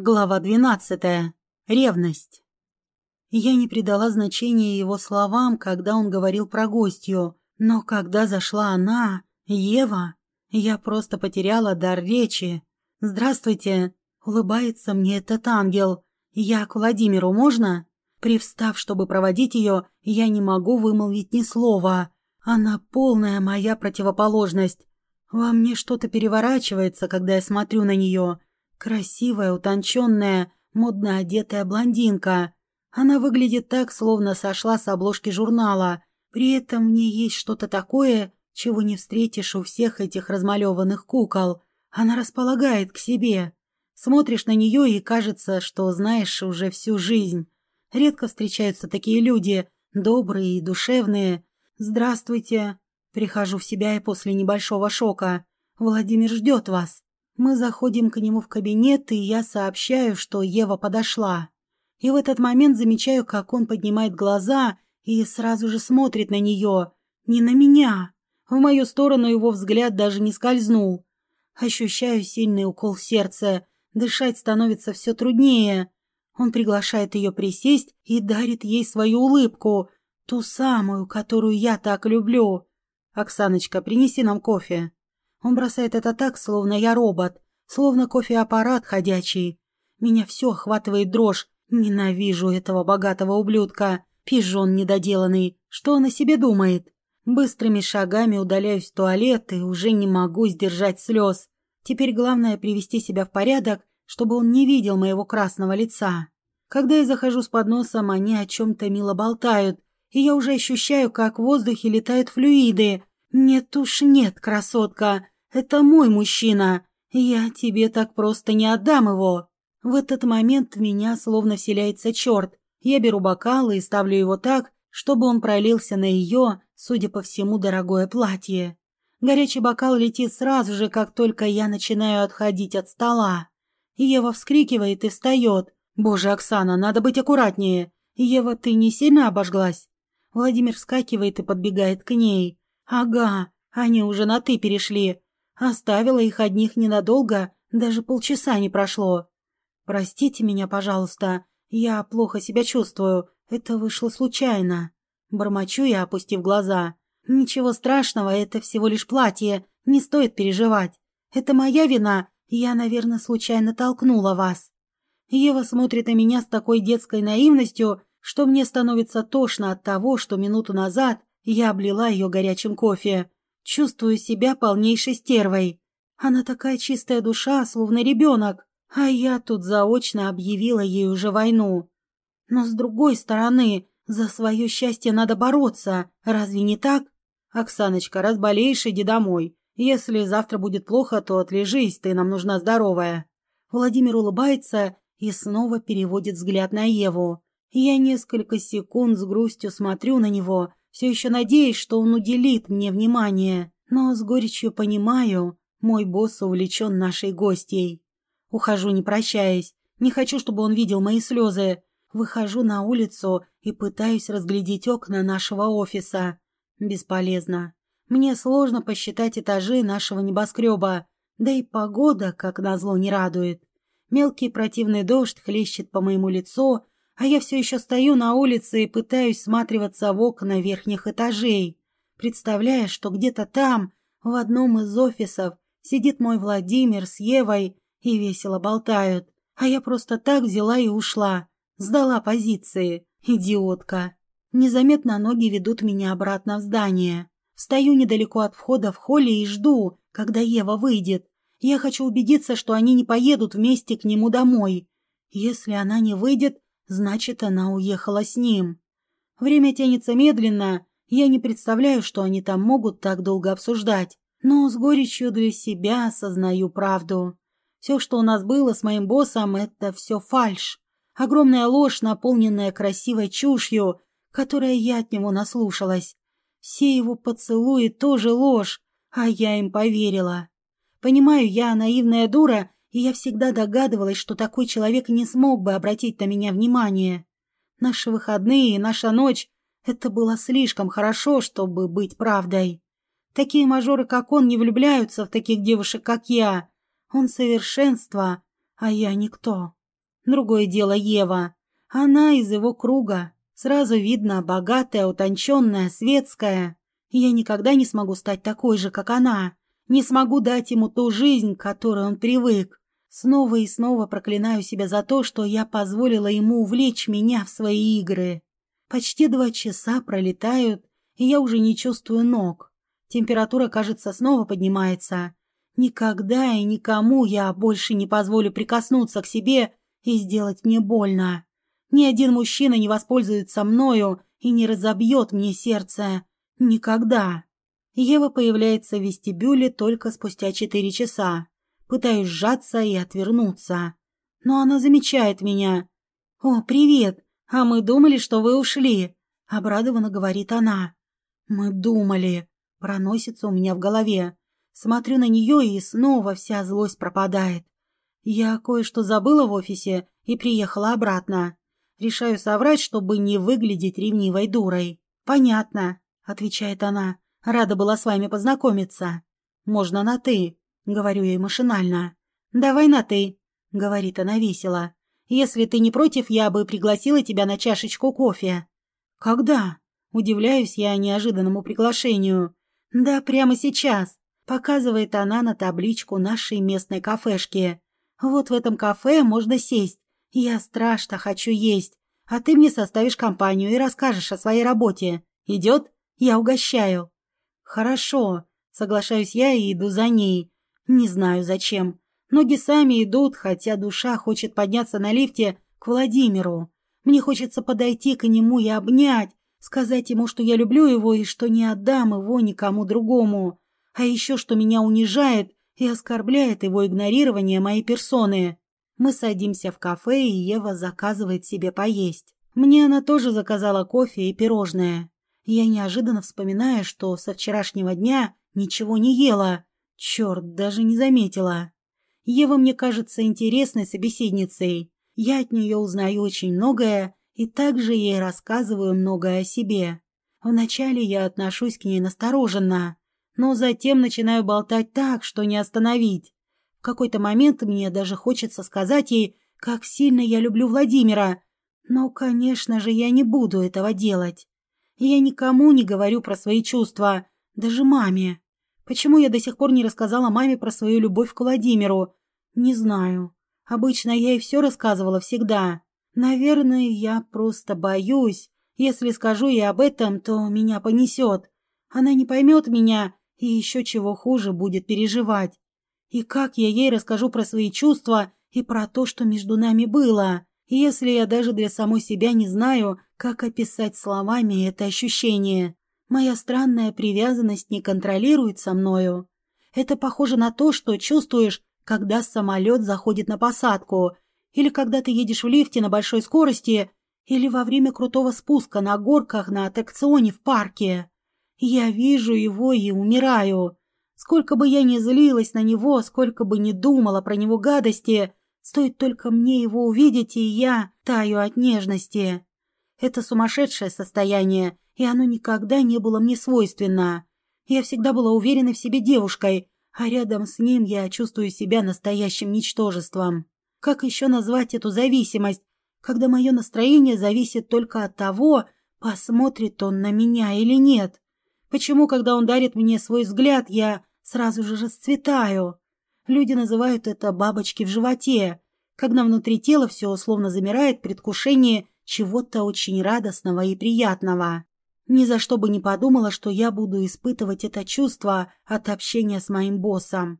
Глава двенадцатая. Ревность. Я не придала значения его словам, когда он говорил про гостью, но когда зашла она, Ева, я просто потеряла дар речи. «Здравствуйте!» — улыбается мне этот ангел. «Я к Владимиру, можно?» Привстав, чтобы проводить ее, я не могу вымолвить ни слова. Она полная моя противоположность. Во мне что-то переворачивается, когда я смотрю на нее. Красивая, утонченная, модно одетая блондинка. Она выглядит так, словно сошла с обложки журнала. При этом в ней есть что-то такое, чего не встретишь у всех этих размалеванных кукол. Она располагает к себе. Смотришь на нее и кажется, что знаешь уже всю жизнь. Редко встречаются такие люди, добрые и душевные. «Здравствуйте!» Прихожу в себя и после небольшого шока. «Владимир ждет вас!» Мы заходим к нему в кабинет, и я сообщаю, что Ева подошла. И в этот момент замечаю, как он поднимает глаза и сразу же смотрит на нее. Не на меня. В мою сторону его взгляд даже не скользнул. Ощущаю сильный укол в сердце. Дышать становится все труднее. Он приглашает ее присесть и дарит ей свою улыбку. Ту самую, которую я так люблю. «Оксаночка, принеси нам кофе». Он бросает это так, словно я робот, словно кофеаппарат ходячий. Меня все охватывает дрожь. Ненавижу этого богатого ублюдка. Пижон недоделанный. Что он о себе думает? Быстрыми шагами удаляюсь в туалет и уже не могу сдержать слез. Теперь главное привести себя в порядок, чтобы он не видел моего красного лица. Когда я захожу с подносом, они о чем-то мило болтают, и я уже ощущаю, как в воздухе летают флюиды, «Нет уж нет, красотка, это мой мужчина. Я тебе так просто не отдам его». В этот момент в меня словно вселяется черт. Я беру бокал и ставлю его так, чтобы он пролился на ее, судя по всему, дорогое платье. Горячий бокал летит сразу же, как только я начинаю отходить от стола. Ева вскрикивает и встает. «Боже, Оксана, надо быть аккуратнее. Ева, ты не сильно обожглась?» Владимир вскакивает и подбегает к ней. Ага, они уже на «ты» перешли. Оставила их одних ненадолго, даже полчаса не прошло. Простите меня, пожалуйста, я плохо себя чувствую, это вышло случайно. Бормочу я, опустив глаза. Ничего страшного, это всего лишь платье, не стоит переживать. Это моя вина, я, наверное, случайно толкнула вас. Ева смотрит на меня с такой детской наивностью, что мне становится тошно от того, что минуту назад я облила ее горячим кофе. Чувствую себя полнейшей стервой. Она такая чистая душа, словно ребенок. А я тут заочно объявила ей уже войну. Но с другой стороны, за свое счастье надо бороться. Разве не так? Оксаночка, разболеешь, иди домой. Если завтра будет плохо, то отлежись, ты нам нужна здоровая. Владимир улыбается и снова переводит взгляд на Еву. Я несколько секунд с грустью смотрю на него, все еще надеясь, что он уделит мне внимание, но с горечью понимаю, мой босс увлечен нашей гостьей. Ухожу, не прощаясь. Не хочу, чтобы он видел мои слезы. Выхожу на улицу и пытаюсь разглядеть окна нашего офиса. Бесполезно. Мне сложно посчитать этажи нашего небоскреба, да и погода, как назло, не радует. Мелкий противный дождь хлещет по моему лицу, а я все еще стою на улице и пытаюсь сматриваться в окна верхних этажей, представляя, что где-то там, в одном из офисов, сидит мой Владимир с Евой и весело болтают, а я просто так взяла и ушла, сдала позиции, идиотка. Незаметно ноги ведут меня обратно в здание. Стою недалеко от входа в холле и жду, когда Ева выйдет. Я хочу убедиться, что они не поедут вместе к нему домой. Если она не выйдет, Значит, она уехала с ним. Время тянется медленно, я не представляю, что они там могут так долго обсуждать, но с горечью для себя осознаю правду. Все, что у нас было с моим боссом, это все фальшь. Огромная ложь, наполненная красивой чушью, которой я от него наслушалась. Все его поцелуи тоже ложь, а я им поверила. Понимаю, я наивная дура и я всегда догадывалась, что такой человек не смог бы обратить на меня внимание. Наши выходные и наша ночь — это было слишком хорошо, чтобы быть правдой. Такие мажоры, как он, не влюбляются в таких девушек, как я. Он совершенство, а я никто. Другое дело Ева. Она из его круга. Сразу видно, богатая, утонченная, светская. Я никогда не смогу стать такой же, как она. Не смогу дать ему ту жизнь, к которой он привык. Снова и снова проклинаю себя за то, что я позволила ему увлечь меня в свои игры. Почти два часа пролетают, и я уже не чувствую ног. Температура, кажется, снова поднимается. Никогда и никому я больше не позволю прикоснуться к себе и сделать мне больно. Ни один мужчина не воспользуется мною и не разобьет мне сердце. Никогда. Ева появляется в вестибюле только спустя четыре часа. Пытаюсь сжаться и отвернуться. Но она замечает меня. «О, привет! А мы думали, что вы ушли!» Обрадованно говорит она. «Мы думали!» Проносится у меня в голове. Смотрю на нее, и снова вся злость пропадает. Я кое-что забыла в офисе и приехала обратно. Решаю соврать, чтобы не выглядеть ревнивой дурой. «Понятно», — отвечает она. «Рада была с вами познакомиться». «Можно на «ты», — говорю ей машинально. «Давай на «ты», — говорит она весело. «Если ты не против, я бы пригласила тебя на чашечку кофе». «Когда?» — удивляюсь я неожиданному приглашению. «Да прямо сейчас», — показывает она на табличку нашей местной кафешки. «Вот в этом кафе можно сесть. Я страшно хочу есть, а ты мне составишь компанию и расскажешь о своей работе. Идет? Я угощаю». «Хорошо», — соглашаюсь я и иду за ней. Не знаю зачем. Ноги сами идут, хотя душа хочет подняться на лифте к Владимиру. Мне хочется подойти к нему и обнять, Сказать ему, что я люблю его и что не отдам его никому другому. А еще, что меня унижает и оскорбляет его игнорирование моей персоны. Мы садимся в кафе, и Ева заказывает себе поесть. Мне она тоже заказала кофе и пирожное. Я неожиданно вспоминаю, что со вчерашнего дня ничего не ела. Черт, даже не заметила. Ева мне кажется интересной собеседницей. Я от нее узнаю очень многое, и также ей рассказываю многое о себе. Вначале я отношусь к ней настороженно, но затем начинаю болтать так, что не остановить. В какой-то момент мне даже хочется сказать ей, как сильно я люблю Владимира, но, конечно же, я не буду этого делать. Я никому не говорю про свои чувства, даже маме. Почему я до сих пор не рассказала маме про свою любовь к Владимиру? Не знаю. Обычно я ей все рассказывала всегда. Наверное, я просто боюсь. Если скажу ей об этом, то меня понесет. Она не поймет меня и еще чего хуже будет переживать. И как я ей расскажу про свои чувства и про то, что между нами было, если я даже для самой себя не знаю, как описать словами это ощущение? Моя странная привязанность не контролируется мною. Это похоже на то, что чувствуешь, когда самолет заходит на посадку – или когда ты едешь в лифте на большой скорости, или во время крутого спуска на горках на аттракционе в парке. Я вижу его и умираю. Сколько бы я ни злилась на него, сколько бы ни думала про него гадости, стоит только мне его увидеть, и я таю от нежности. Это сумасшедшее состояние, и оно никогда не было мне свойственно. Я всегда была уверена в себе девушкой, а рядом с ним я чувствую себя настоящим ничтожеством. Как еще назвать эту зависимость, когда мое настроение зависит только от того, посмотрит он на меня или нет? Почему, когда он дарит мне свой взгляд, я сразу же расцветаю? Люди называют это «бабочки в животе», когда внутри тела все условно замирает в предвкушении чего-то очень радостного и приятного. Ни за что бы не подумала, что я буду испытывать это чувство от общения с моим боссом.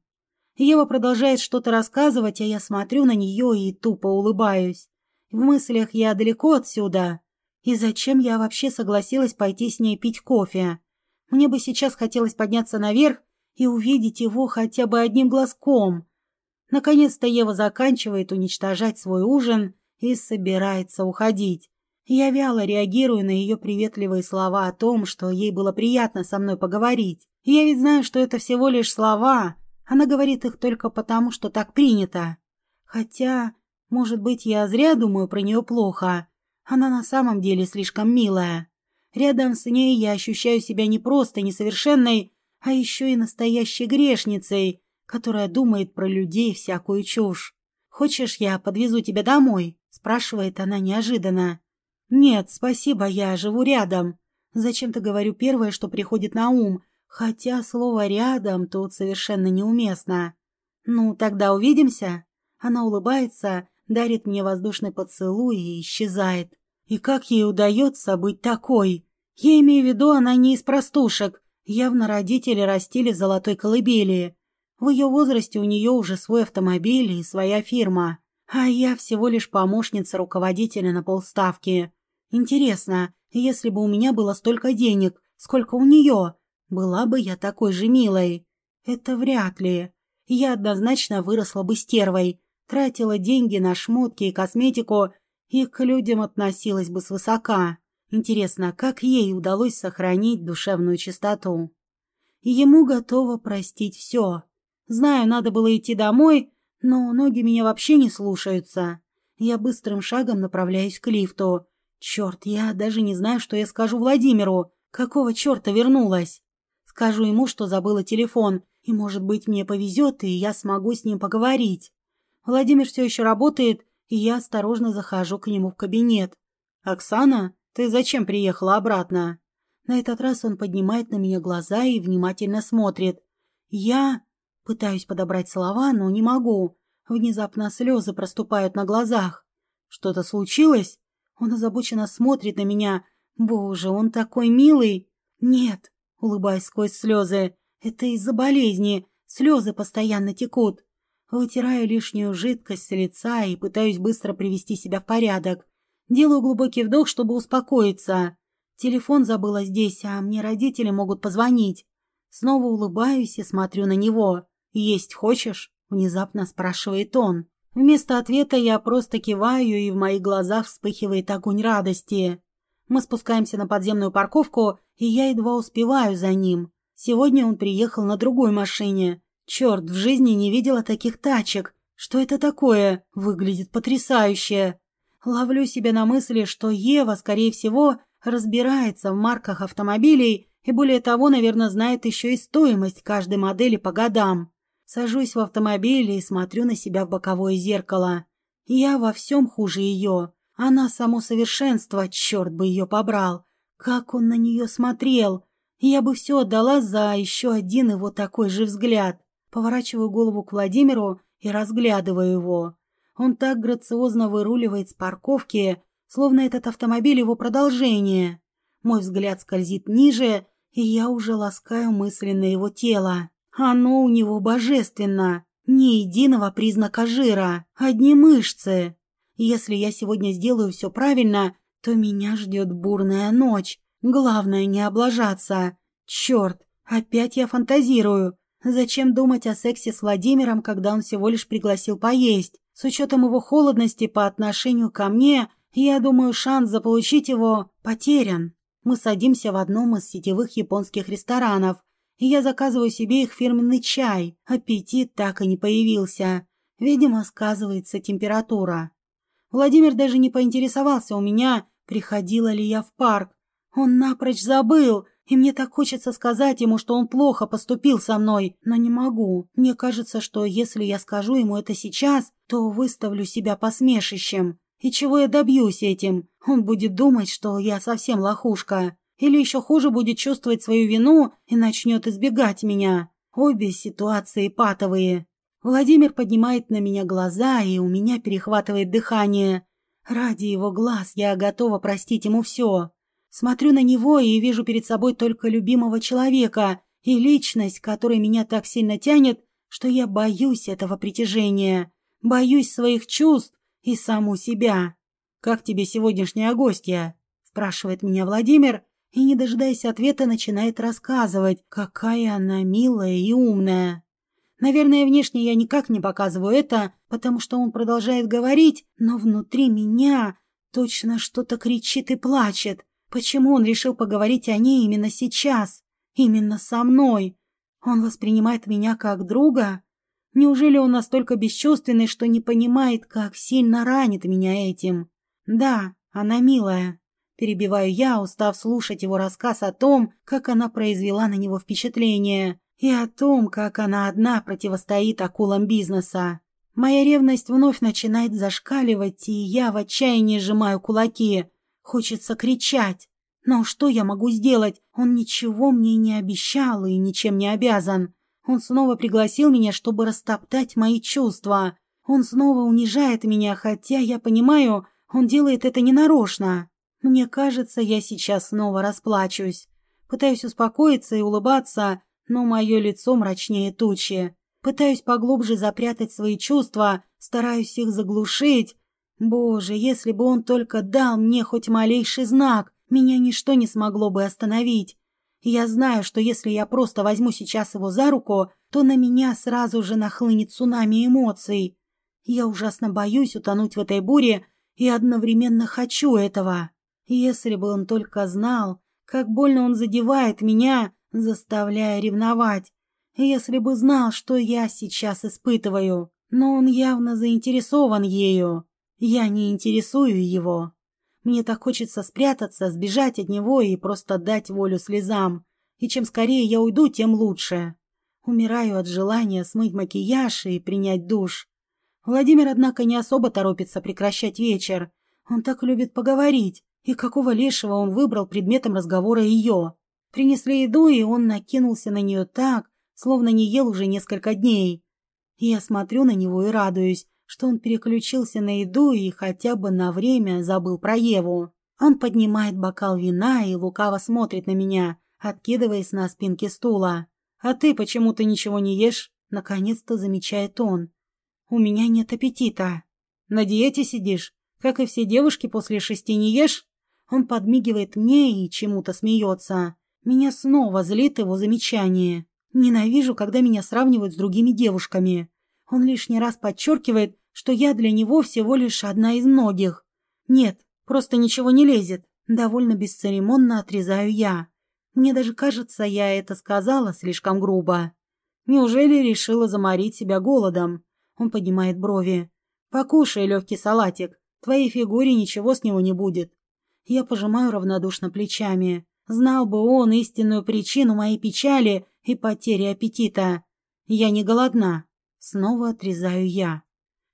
Ева продолжает что-то рассказывать, а я смотрю на нее и тупо улыбаюсь. В мыслях я далеко отсюда. И зачем я вообще согласилась пойти с ней пить кофе? Мне бы сейчас хотелось подняться наверх и увидеть его хотя бы одним глазком. Наконец-то Ева заканчивает уничтожать свой ужин и собирается уходить. Я вяло реагирую на ее приветливые слова о том, что ей было приятно со мной поговорить. Я ведь знаю, что это всего лишь слова, она говорит их только потому, что так принято. Хотя, может быть, я зря думаю про нее плохо. Она на самом деле слишком милая. Рядом с ней я ощущаю себя не просто несовершенной, а еще и настоящей грешницей, которая думает про людей всякую чушь. Хочешь, я подвезу тебя домой? спрашивает она неожиданно. Нет, спасибо, я живу рядом. Зачем-то говорю первое, что приходит на ум, хотя слово «рядом» тут совершенно неуместно. Ну, тогда увидимся. Она улыбается, дарит мне воздушный поцелуй и исчезает. И как ей удается быть такой? Я имею в виду, она не из простушек. Явно родители растили в золотой колыбели. В ее возрасте у нее уже свой автомобиль и своя фирма. А я всего лишь помощница руководителя на полставки. Интересно, если бы у меня было столько денег, сколько у нее, была бы я такой же милой? Это вряд ли. Я однозначно выросла бы стервой, тратила деньги на шмотки и косметику и к людям относилась бы свысока. Интересно, как ей удалось сохранить душевную чистоту? Ему готова простить все. Знаю, надо было идти домой, но ноги меня вообще не слушаются. Я быстрым шагом направляюсь к лифту. Черт, я даже не знаю, что я скажу Владимиру. Какого черта вернулась? Скажу ему, что забыла телефон, и, может быть, мне повезет, и я смогу с ним поговорить. Владимир все еще работает, и я осторожно захожу к нему в кабинет. «Оксана, ты зачем приехала обратно?» На этот раз он поднимает на меня глаза и внимательно смотрит. Я пытаюсь подобрать слова, но не могу. Внезапно слезы проступают на глазах. «Что-то случилось?» Он озабоченно смотрит на меня. Боже, он такой милый. Нет, улыбаясь сквозь слезы. Это из-за болезни. Слезы постоянно текут. Вытираю лишнюю жидкость с лица и пытаюсь быстро привести себя в порядок. Делаю глубокий вдох, чтобы успокоиться. Телефон забыла здесь, а мне родители могут позвонить. Снова улыбаюсь и смотрю на него. «Есть хочешь?» — внезапно спрашивает он. Вместо ответа я просто киваю, и в моих глазах вспыхивает огонь радости. Мы спускаемся на подземную парковку, и я едва успеваю за ним. Сегодня он приехал на другой машине. Черт, в жизни не видела таких тачек. Что это такое? Выглядит потрясающе. Ловлю себя на мысли, что Ева, скорее всего, разбирается в марках автомобилей и, более того, наверное, знает еще и стоимость каждой модели по годам. Сажусь в автомобиль и смотрю на себя в боковое зеркало. Я во всем хуже ее. Она само совершенство, черт бы ее побрал. Как он на нее смотрел. Я бы все отдала за еще один его такой же взгляд. Поворачиваю голову к Владимиру и разглядываю его. Он так грациозно выруливает с парковки, словно этот автомобиль его продолжение. Мой взгляд скользит ниже, и я уже ласкаю мысленно его тело. Оно у него божественно. Ни единого признака жира, одни мышцы. Если я сегодня сделаю все правильно, то меня ждет бурная ночь. Главное не облажаться. Черт, опять я фантазирую. Зачем думать о сексе с Владимиром, когда он всего лишь пригласил поесть? С учетом его холодности по отношению ко мне, я думаю, шанс заполучить его потерян. Мы садимся в одном из сетевых японских ресторанов, и я заказываю себе их фирменный чай. Аппетит так и не появился. Видимо, сказывается температура. Владимир даже не поинтересовался у меня, приходила ли я в парк. Он напрочь забыл, и мне так хочется сказать ему, что он плохо поступил со мной, но не могу. Мне кажется, что если я скажу ему это сейчас, то выставлю себя посмешищем. И чего я добьюсь этим? Он будет думать, что я совсем лохушка. Или еще хуже будет чувствовать свою вину и начнет избегать меня. Обе ситуации патовые. Владимир поднимает на меня глаза, и у меня перехватывает дыхание. Ради его глаз я готова простить ему все. Смотрю на него и вижу перед собой только любимого человека и личность, которая меня так сильно тянет, что я боюсь этого притяжения. Боюсь своих чувств и саму себя. «Как тебе сегодняшняя гостья?» – спрашивает меня Владимир, и, не дожидаясь ответа, начинает рассказывать, какая она милая и умная. Наверное, внешне я никак не показываю это, потому что он продолжает говорить, но внутри меня точно что-то кричит и плачет. Почему он решил поговорить о ней именно сейчас? Именно со мной? Он воспринимает меня как друга? Неужели он настолько бесчувственный, что не понимает, как сильно ранит меня этим? Да, она милая, Перебиваю я, устав слушать его рассказ о том, как она произвела на него впечатление, и о том, как она одна противостоит акулам бизнеса. Моя ревность вновь начинает зашкаливать, и я в отчаянии сжимаю кулаки. Хочется кричать. Но что я могу сделать? Он ничего мне не обещал и ничем не обязан. Он снова пригласил меня, чтобы растоптать мои чувства. Он снова унижает меня, хотя я понимаю, он делает это ненарочно. Мне кажется, я сейчас снова расплачусь. Пытаюсь успокоиться и улыбаться, но мое лицо мрачнее тучи. Пытаюсь поглубже запрятать свои чувства, стараюсь их заглушить. Боже, если бы он только дал мне хоть малейший знак, меня ничто не смогло бы остановить. Я знаю, что если я просто возьму сейчас его за руку, то на меня сразу же нахлынет цунами эмоций. Я ужасно боюсь утонуть в этой буре и одновременно хочу этого. Если бы он только знал, как больно он задевает меня, заставляя ревновать. Если бы знал, что я сейчас испытываю. Но он явно заинтересован ею. Я не интересую его. Мне так хочется спрятаться, сбежать от него и просто дать волю слезам. И чем скорее я уйду, тем лучше. Умираю от желания смыть макияж и принять душ. Владимир, однако, не особо торопится прекращать вечер. Он так любит поговорить. И какого лешего он выбрал предметом разговора ее? Принесли еду, и он накинулся на нее так, словно не ел уже несколько дней. Я смотрю на него и радуюсь, что он переключился на еду и хотя бы на время забыл про Еву. Он поднимает бокал вина и лукаво смотрит на меня, откидываясь на спинке стула. «А ты почему-то ничего не ешь?» Наконец-то замечает он. «У меня нет аппетита». «На диете сидишь? Как и все девушки после шести не ешь?» Он подмигивает мне и чему-то смеется. Меня снова злит его замечание. Ненавижу, когда меня сравнивают с другими девушками. Он лишний раз подчеркивает, что я для него всего лишь одна из многих. Нет, просто ничего не лезет. Довольно бесцеремонно отрезаю я. Мне даже кажется, я это сказала слишком грубо. Неужели решила заморить себя голодом? Он поднимает брови. Покушай легкий салатик. Твоей фигуре ничего с него не будет. Я пожимаю равнодушно плечами. Знал бы он истинную причину моей печали и потери аппетита. Я не голодна. Снова отрезаю я.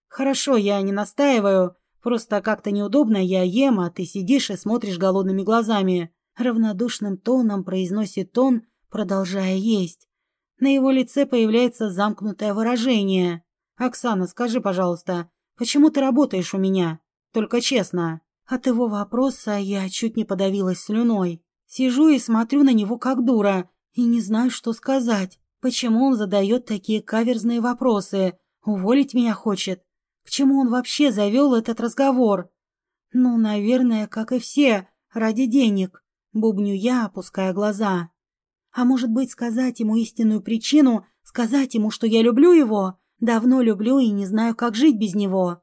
Хорошо, я не настаиваю. Просто как-то неудобно я ем, а ты сидишь и смотришь голодными глазами. Равнодушным тоном произносит он, продолжая есть. На его лице появляется замкнутое выражение. «Оксана, скажи, пожалуйста, почему ты работаешь у меня? Только честно». От его вопроса я чуть не подавилась слюной. Сижу и смотрю на него как дура, и не знаю, что сказать. Почему он задает такие каверзные вопросы? Уволить меня хочет? К чему он вообще завел этот разговор? Ну, наверное, как и все, ради денег. Бубню я, опуская глаза. А может быть, сказать ему истинную причину, сказать ему, что я люблю его? Давно люблю и не знаю, как жить без него.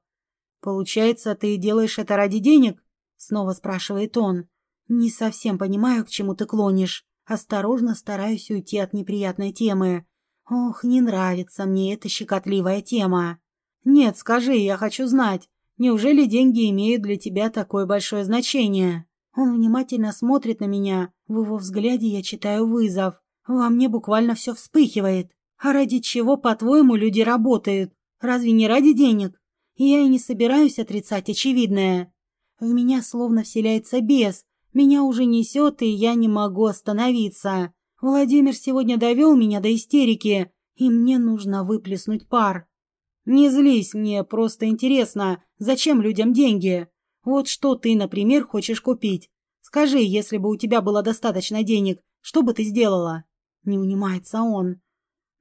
«Получается, ты делаешь это ради денег?» — снова спрашивает он. «Не совсем понимаю, к чему ты клонишь. Осторожно стараюсь уйти от неприятной темы. Ох, не нравится мне эта щекотливая тема. Нет, скажи, я хочу знать, неужели деньги имеют для тебя такое большое значение?» Он внимательно смотрит на меня. В его взгляде я читаю вызов. Во мне буквально все вспыхивает. А ради чего, по-твоему, люди работают? Разве не ради денег? Я и не собираюсь отрицать очевидное. В меня словно вселяется бес. Меня уже несет, и я не могу остановиться. Владимир сегодня довел меня до истерики, и мне нужно выплеснуть пар. Не злись, мне просто интересно, зачем людям деньги? Вот что ты, например, хочешь купить? Скажи, если бы у тебя было достаточно денег, что бы ты сделала? Не унимается он.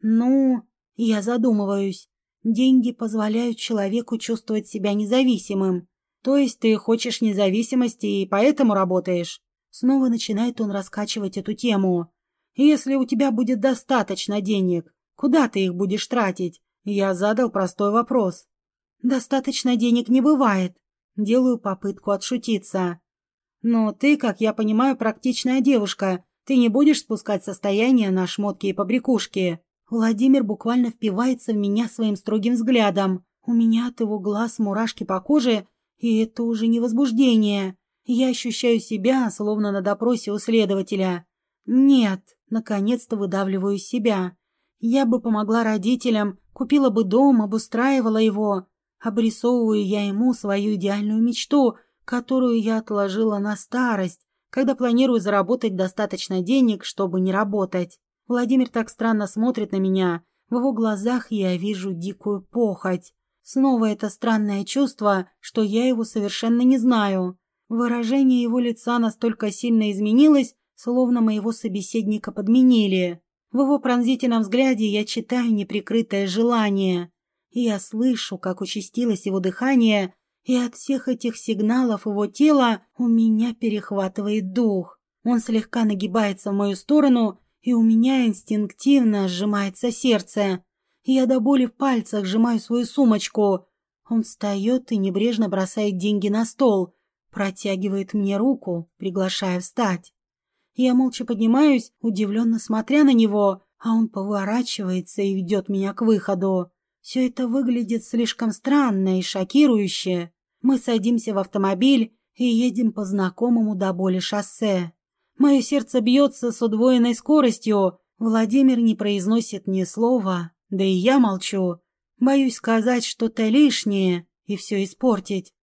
Ну, я задумываюсь. Деньги позволяют человеку чувствовать себя независимым. То есть ты хочешь независимости и поэтому работаешь? Снова начинает он раскачивать эту тему. Если у тебя будет достаточно денег, куда ты их будешь тратить? Я задал простой вопрос. Достаточно денег не бывает. Делаю попытку отшутиться. Но ты, как я понимаю, практичная девушка. Ты не будешь спускать состояние на шмотки и побрякушки. Владимир буквально впивается в меня своим строгим взглядом. У меня от его глаз мурашки по коже, и это уже не возбуждение. Я ощущаю себя, словно на допросе у следователя. Нет, наконец-то выдавливаю себя. Я бы помогла родителям, купила бы дом, обустраивала его. Обрисовываю я ему свою идеальную мечту, которую я отложила на старость, когда планирую заработать достаточно денег, чтобы не работать. Владимир так странно смотрит на меня. В его глазах я вижу дикую похоть. Снова это странное чувство, что я его совершенно не знаю. Выражение его лица настолько сильно изменилось, словно моего собеседника подменили. В его пронзительном взгляде я читаю неприкрытое желание. И я слышу, как участилось его дыхание, и от всех этих сигналов его тела у меня перехватывает дух. Он слегка нагибается в мою сторону, и у меня инстинктивно сжимается сердце. Я до боли в пальцах сжимаю свою сумочку. Он встает и небрежно бросает деньги на стол, протягивает мне руку, приглашая встать. Я молча поднимаюсь, удивленно смотря на него, а он поворачивается и ведет меня к выходу. Все это выглядит слишком странно и шокирующе. Мы садимся в автомобиль и едем по знакомому до боли шоссе. Мое сердце бьется с удвоенной скоростью. Владимир не произносит ни слова, да и я молчу. Боюсь сказать что-то лишнее и все испортить.